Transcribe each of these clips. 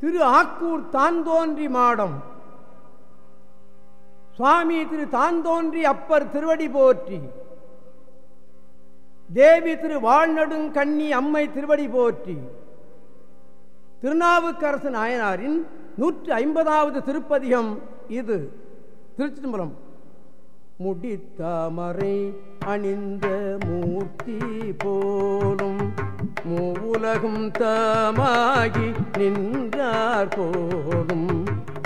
திரு ஆக்கூர் தாந்தோன்றி மாடம். சுவாமி திரு தாந்தோன்றி அப்பர் திருவடி போற்றி. தேவி திரு வாழ்நடுங்கண்ணி அம்மை திருவடி போற்றி. திருநாவுக்கரசு நாயனாரின் நூற்றி ஐம்பதாவது திருப்பதிகம் இது. திருச்சிதம்பரம் முடித்தாமரை அணிந்த மூர்த்தி போலும் மூவுலகும் தாமாகி நின்றார் போலும்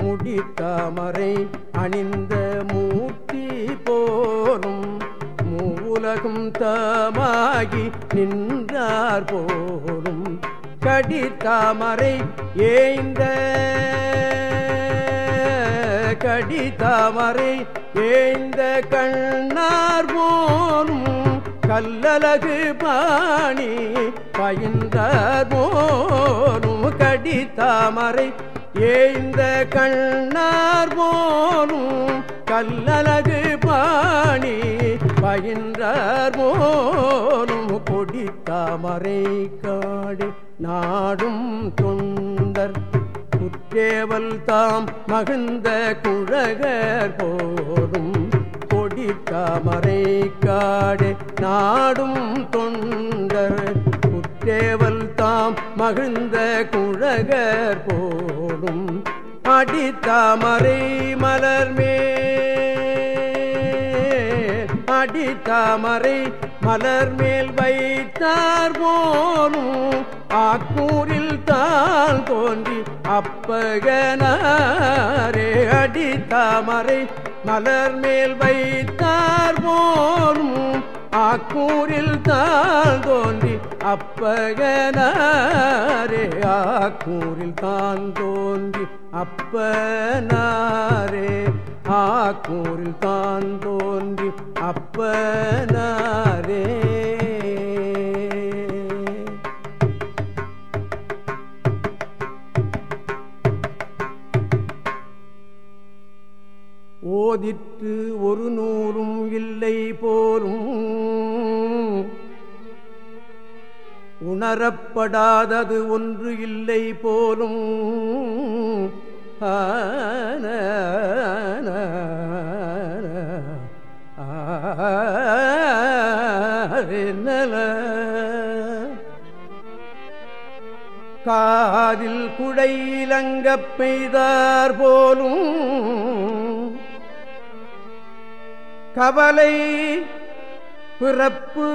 முடித்தாமரை அணிந்த மூர்த்தி போலும் மூவுலகும் தாமாகி நின்றார் போலும் கடித்தாமரை கடி தாமரை ஏந்த கண்ணார் போனும் கல்லலகு பாணி பயின்றார் போனும் கடி தாமரை ஏந்த கண்ணார் போனும் கல்லலகு பாணி பயின்றார் போனும் கொடி தாமரை காடு நாடும் தொண்டர் குற்றேவல் தாம் மகிழ்ந்த குழகர் போதும். கொடி தாமரை காடு நாடும் தொண்டர். குற்றேவல் தாம் மகிழ்ந்த குழகர் போடும் அடித்தாமரை மலர்மே அடித்தாமரை மலர் மேல் வைத்தார் போலும் ஆக்கூரில் தான் தோன்றி அப்பகனாரே அடித்தாமரை மலர் மேல் வைத்தார் போனும் ஆக்கூரில் தான் தோன்றி அப்பகனே ஆக்கூரில் தான் தோன்றி அப்பனாரே ஆக்கூரில் தான் தோன்றி அப்பனாரே உணரப்படாதது ஒன்று இல்லை போலும். ஆன காதில் குடையிலங்கப் பெய்தார் போலும். கவலை பிறப்பு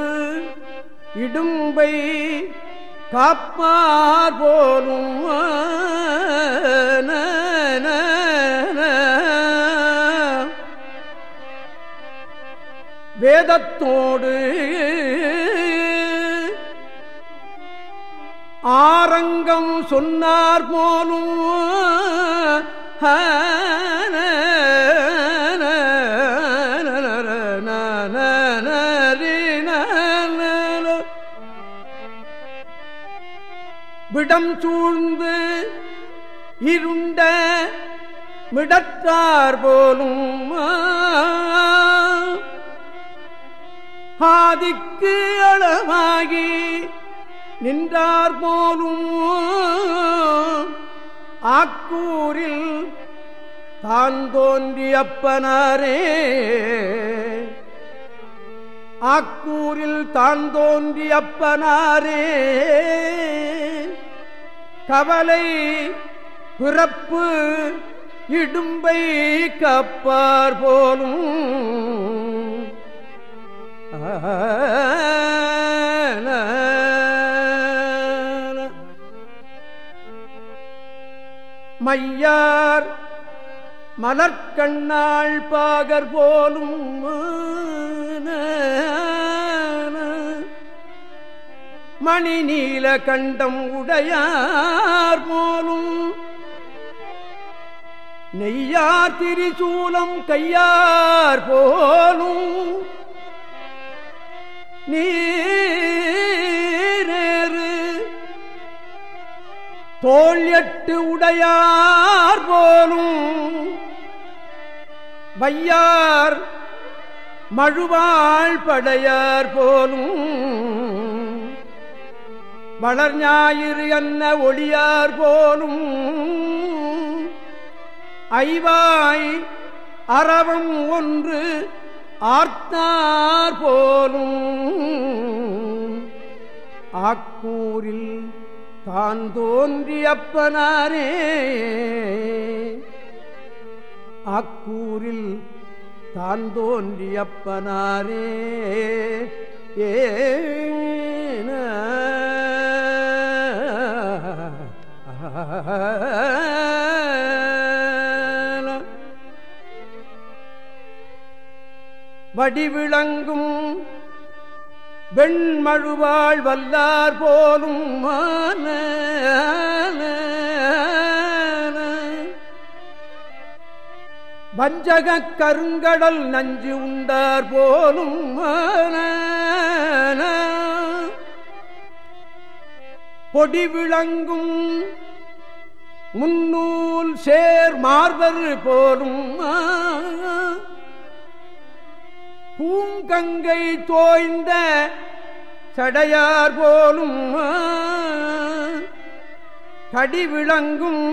இடும்பை காப்பார் போலும் வேதத்தோடு ஆரங்கம் சொன்னார் போலும் ஹ இடம் சூழ்ந்து இருண்ட விடத்தார் போலும் ஆதிக்கு அளவாகி நின்றார் போலும் ஆக்கூரில் தான் தோன்றி அப்பனாரே. ஆக்கூரில் தான் தோன்றி அப்பனாரே. கவலை பிறப்பு இடும்பை கப்பார் போலும். மையார் மலர்கண்ணாள் பாகர் போலும். மணி நீல கண்டம் உடையார் போலும். நெய்யார் திரிசூலம் கையார் போலும். நீரேறு. தோல் எட்டு உடையார் போலும். வையார் மழுவாள் படையார் போலும். வளர் ஞாயிறு என்ன ஒளியார் போலும். ஐவாய் அறவம் ஒன்று ஆர்த்தார் போலும். ஆக்கூரில் தான் தோன்றியப்பனாரே ஆக்கூரில் தான் தோன்றியப்பனாரே ஏன வடிவிளங்கும் வெண்மழுவாள் வல்லார் போலும் வஞ்சக கருங்கடல் நஞ்சு உண்டார் போலும் பொடி விளங்கும் முன்னூல் சேர் மார்பர் போலும் பூங்கங்கை தோய்ந்த சடையார் போலும் கடி விளங்கும்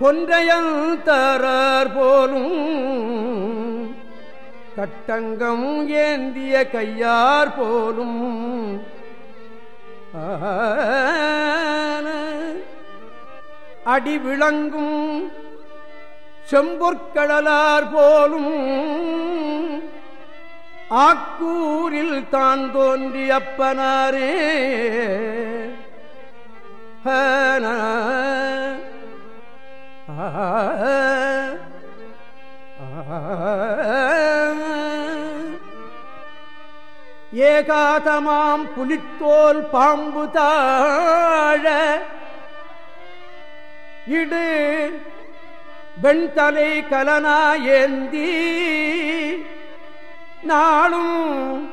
கொன்றையந்தரார் போலும் கட்டங்கம் ஏந்திய கையார் போலும். அடி விளங்கும் செம்பொற்கடலார் போலும் ஆக்கூரில் தான் தோன்றி அப்பனாரே. ஏகாதமாம் புலித்தோல் பாம்பு தாழ இடு. வெண்தலை கலனா ஏந்தி. நாளும்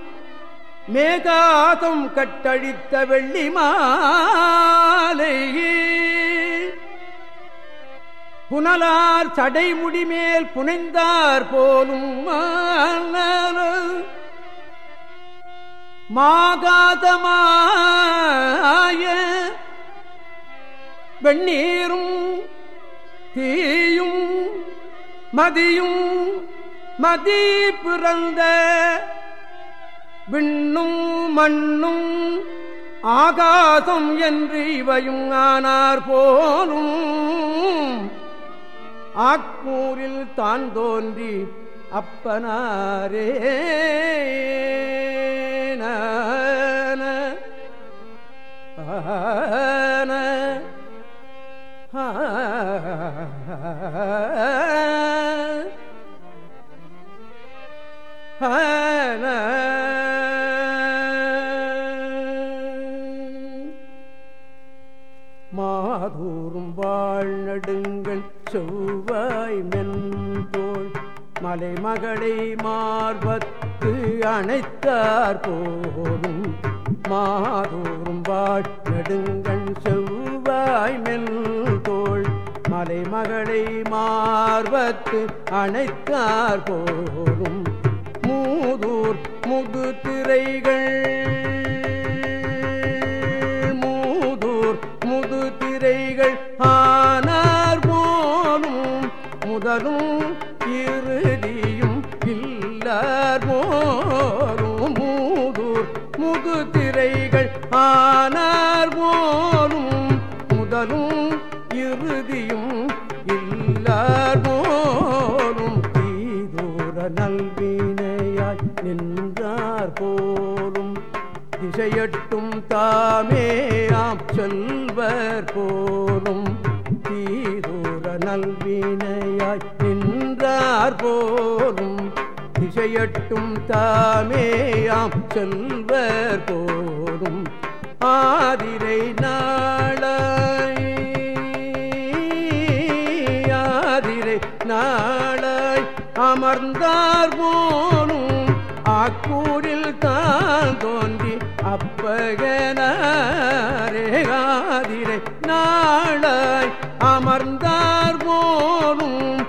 மேகாதம் கட்டழித்த வெள்ளி மாலை. புனலார் சடைமுடி மேல் புனைந்தார் போலும் மாகாதமாய வெண்ணீரும் தீயும் மதியும் மதி பிறந்த விண்ணும் மண்ணும் ஆகாசம் என்று இவையும் ஆனார் போலும். ஆக்கூரில் தான் தோன்றி அப்பனாரே. ஆன மாதூரும் வாழ் நடுங்கள் செவ்வாய் மென்போல் மலைமகளை மார்பத்து அணைத்தார் போலும் மார்பத்து அனைத்தார் போலும் மூதூர் முது திரைகள். மூதூர் முது திரைகள் ஆனார் போலும் முதலும் இறுதியும் இல்லார் போலும். மூதூர் முது திரைகள் ஆனார் போலும் முதலும் இறுதி நல்வினையாய் நின்றார் போலும். திசையட்டும் தாமேயாம் செல்வர் போலும். தீதூர நல்வினையாய் நின்றார் போலும். திசையட்டும் தாமேயாம் செல்வர் போலும். ஆதிரை நாள அமர்ந்தார் போனும். ஆக்கூரில் தான் தோன்றி அப்பகனாரேகாதிரை நாளாய் அமர்ந்தார் போனும்.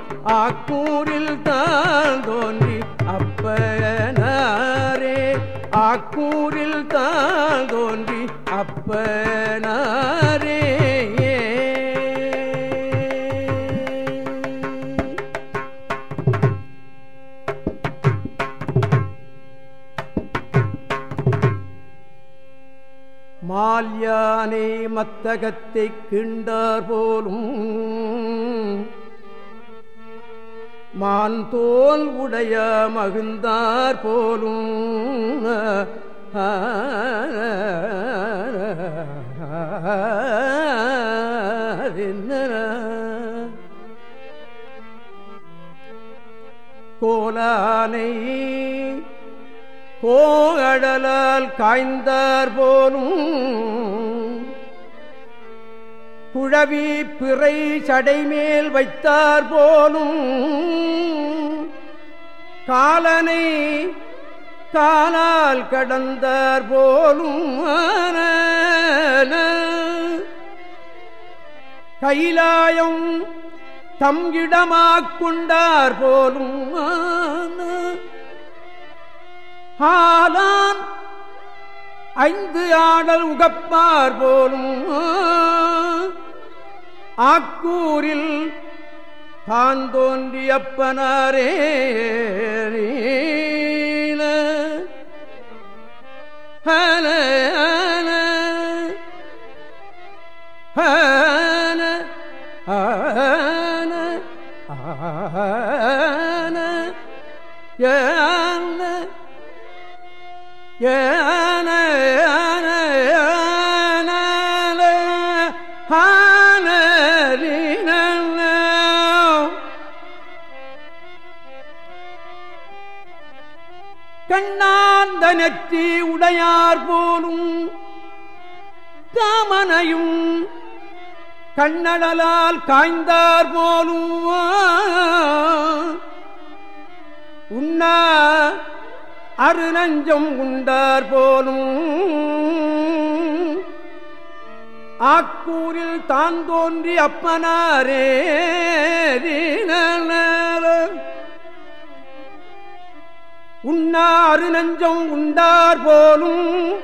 ஆக்கூரில் தான் தோன்றி அப்பகனாரே. ஆக்கூரில் தான் தோன்றி அப்பனார் மால்யானை மத்தகத்தை கிண்டார் போலும். மான்தோல் உடைய மகிழ்ந்தார் போலும். கோலானை கோகடலால் காய்ந்தார் போனும் குழவி பிறை சடைமேல் வைத்தார் போலும் காலனை காலால் கடந்தார் போலும் கைலாயம் தம் இடமாக் கொண்டார் போலும் ஆலான் ஐந்து ஆடல் உகப்பார் போலும். ஆக்கூரில் தான் தோன்றியப்பனாரே ஹன ஹன ஆன ஆன ஏன ஏன கண்ணாந்த நெற்றி உடையார் போலும் தாமனையும் கண்ணடலால் காய்ந்தார் போலும். உண்ணா அரு நஞ்சம் உண்டார் போலும். ஆக்கூரில் தான் தோன்றி அப்பனாரே உண்ணா அரு நஞ்சம் உண்டார் போலும்.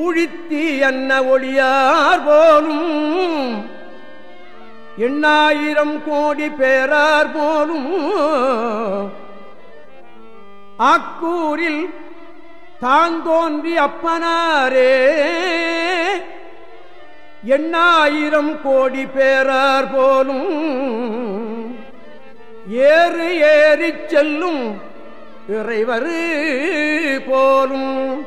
ஊழித்தி அன்ன ஒளியார் போலும். எண்ணாயிரம் கோடி பேரார் போலும். ஆக்கூரில் தான் அப்பனாரே. எண்ணாயிரம் கோடி பேரார் போலும் ஏறு ஏறி செல்லும் இறைவர் போலும்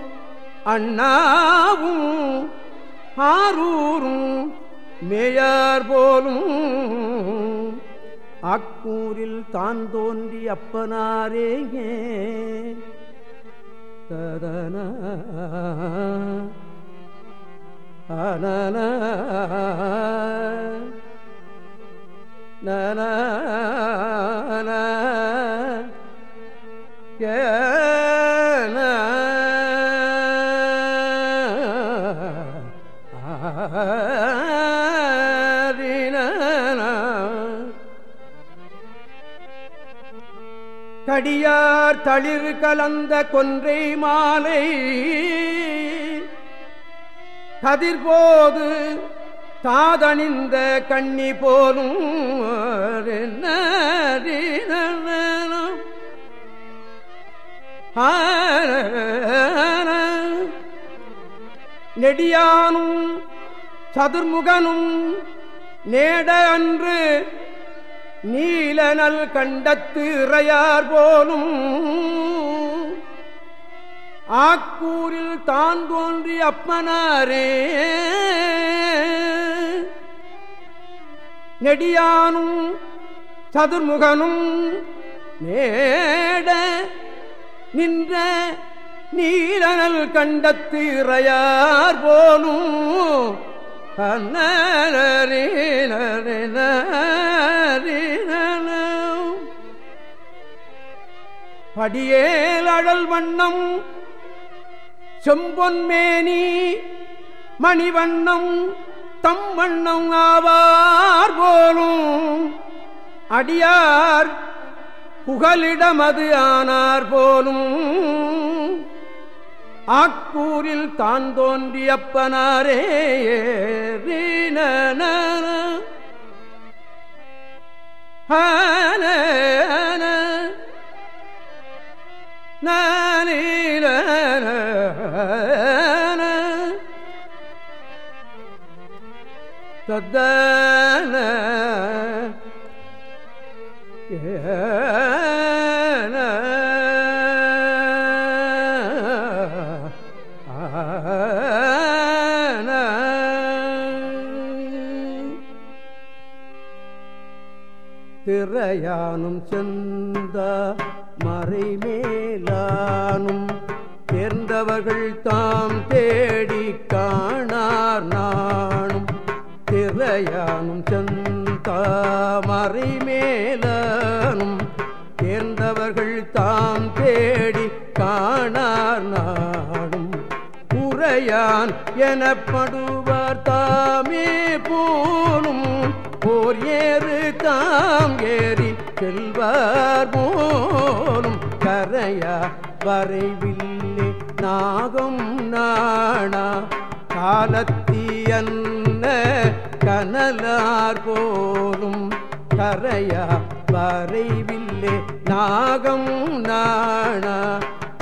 அண்ணாவும் ஆரூரும் மேயார் போலும் அக்கூரில் தான் தோன்றி அப்பனாரே ததன அனன நன கடியார் தளிர் கலந்த கொன்றை மாலை. கதிர்போது தாதணிந்த கண்ணி போலும் நெடியானும் சதுர்முகனும் நேட அன்று நீலனல் கண்டத்து இறையார் போலும். ஆக்கூரில் தான் தோன்றி அப்பனாரே. நெடியானும் சதுர்முகனும் நேட நின்ற நீலனல் கண்டத்து இறையார் போலும். படியேல் அழல் வண்ணம் செம்பொன்மேனி மணிவண்ணம் தம் வண்ணம் ஆவார் போலும். அடியார் புகலிடமது ஆனார் போலும். ஆக்கூரில் தான் தோன்றியப்பனாரே ரீன நானீர தத்தன. திரையானும் செந்த மறைமேலானும் தேர்ந்தவர்கள் தாம் தேடி காணார் நானும். திரையானும் செந்த மறைமேலானும் தேர்ந்தவர்கள் தாம் தேடி காணார் நானும். உரையான் எனப்படுவார் தாமே போனும் போர் ஏறு தாம் ஏறி செல்வார் போலும் கரையா வரைவில்லை நாகம் நாணா. காலத்தியன்ன கனலார் போலும் கரையா வரைவில்லை நாகம் நாணா.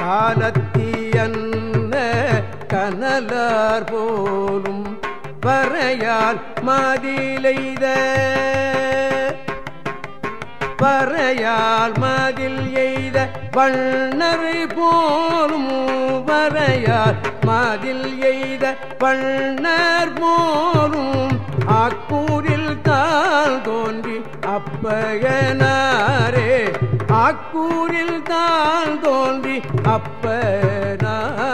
காலத்தியன்ன கனலார் போலும் பறையால் மாதிலைத பறையால் மதில் எய்த வண்ணர் போலும் வரையால் மதில் எய்த பண்ணர் போலும் அக்கூரில் தாள் தோன்றி அப்பகனாரே அக்கூரில் தாள் தோன்றி அப்பனார்